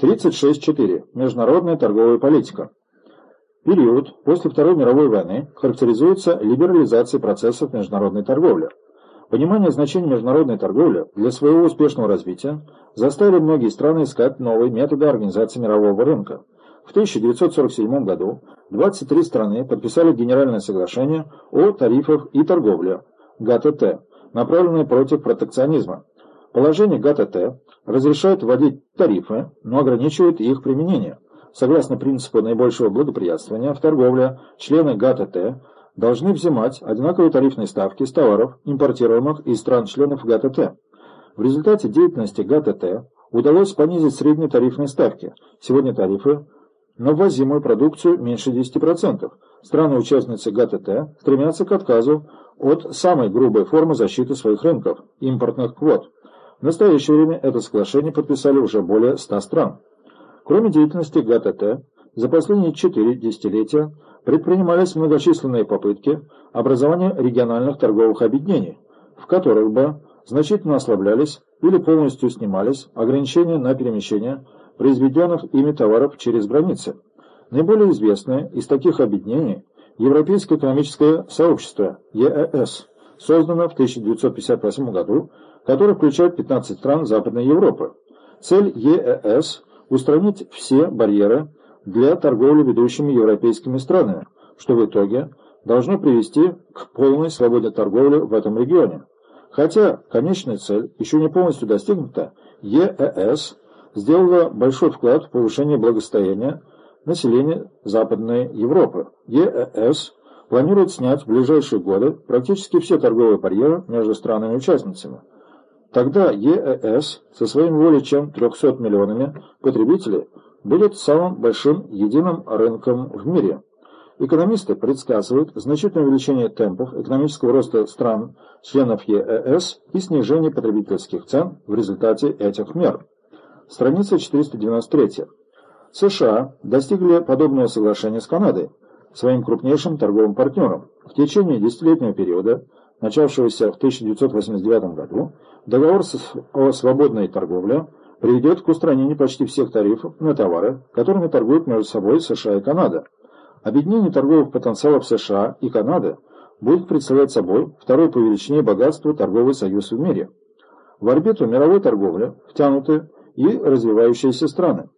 36.4. Международная торговая политика. Период после Второй мировой войны характеризуется либерализацией процессов международной торговли. Понимание значения международной торговли для своего успешного развития заставили многие страны искать новые методы организации мирового рынка. В 1947 году 23 страны подписали Генеральное соглашение о тарифах и торговле ГАТТ, направленное против протекционизма. Положение ГАТТ разрешает вводить тарифы, но ограничивает их применение. Согласно принципу наибольшего благоприятствования в торговле, члены ГАТТ должны взимать одинаковые тарифные ставки с товаров, импортируемых из стран-членов ГАТТ. В результате деятельности ГАТТ удалось понизить средние тарифные ставки. Сегодня тарифы на ввозимую продукцию меньше 10%. Страны-участницы ГАТТ стремятся к отказу от самой грубой формы защиты своих рынков – импортных квот. В настоящее время это соглашение подписали уже более 100 стран. Кроме деятельности ГАТТ, за последние четыре десятилетия предпринимались многочисленные попытки образования региональных торговых объединений, в которых бы значительно ослаблялись или полностью снимались ограничения на перемещение произведенных ими товаров через границы. Наиболее известное из таких объединений – Европейское экономическое сообщество ЕЭС, создано в 1958 году, которое включает 15 стран Западной Европы. Цель ЕЭС – устранить все барьеры для торговли ведущими европейскими странами, что в итоге должно привести к полной свободе торговли в этом регионе. Хотя конечная цель еще не полностью достигнута, ЕЭС сделала большой вклад в повышение благосостояния населения Западной Европы. ЕЭС планирует снять в ближайшие годы практически все торговые барьеры между странами-участницами. Тогда ЕЭС со своими более чем 300 миллионами потребителей будет самым большим единым рынком в мире. Экономисты предсказывают значительное увеличение темпов экономического роста стран, членов ЕЭС и снижение потребительских цен в результате этих мер. Страница 493. США достигли подобного соглашения с Канадой, своим крупнейшим торговым партнером. В течение десятилетнего периода, начавшегося в 1989 году, договор о свободной торговле приведет к устранению почти всех тарифов на товары, которыми торгуют между собой США и Канада. Объединение торговых потенциалов США и Канады будет представлять собой второй по величине богатства торговый союз в мире. В орбиту мировой торговли втянуты и развивающиеся страны.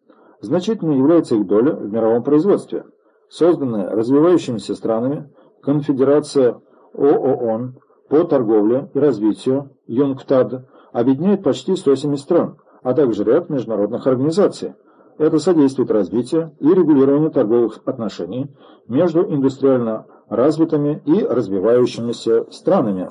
Значительно является их доля в мировом производстве. Созданная развивающимися странами Конфедерация ООН по торговле и развитию ЮНКТАД объединяет почти 170 стран – а также ряд международных организаций. Это содействует развитию и регулированию торговых отношений между индустриально развитыми и развивающимися странами.